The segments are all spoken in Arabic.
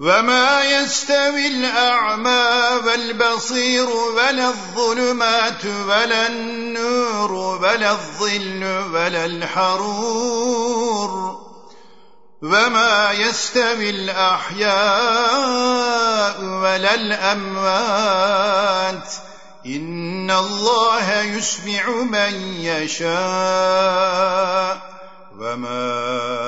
وما يستوي الأعمى والبصير ولا الظلمات ولا النور ولا الظل ولا الحرور وما يستوي الأحياء ولا الأموات إن الله يسمع من يشاء وما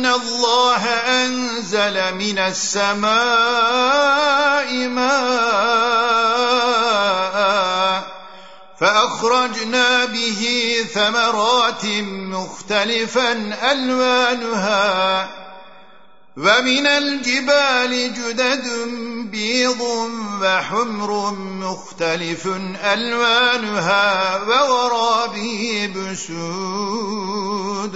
أنزل من السماء ماء فأخرجنا به ثمرات مختلفا ألوانها ومن الجبال جدد بيض وحمر مختلف ألوانها وغرابيب سود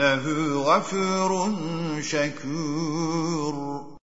إنه غفور شكور.